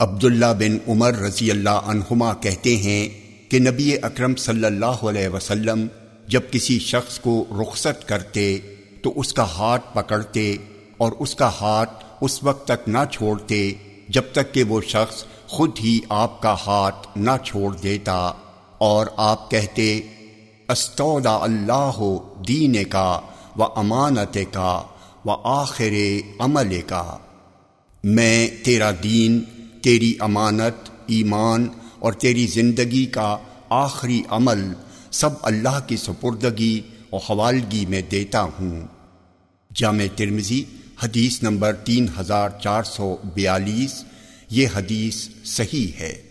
عبداللہ بن عمر رضی اللہ عنہما کہتے ہیں کہ نبی اکرم صلی اللہ علیہ وسلم جب کسی شخص کو رخصت کرتے تو اس کا ہاتھ پکڑتے اور اس کا ہاتھ اس وقت تک نہ چھوڑتے جب تک کہ وہ شخص خود ہی آپ کا ہاتھ نہ چھوڑ دیتا اور آپ کہتے استودا اللہ ہو دین کا و امانت کا و آخر عمل کا میں تیرا دین تیری امانت، ایمان اور تیری زندگی کا آخری عمل سب اللہ کی سپردگی اور حوالگی میں دیتا ہوں۔ جامع ترمزی حدیث نمبر تین ہزار چار سو بیالیس، یہ حدیث صحیح ہے۔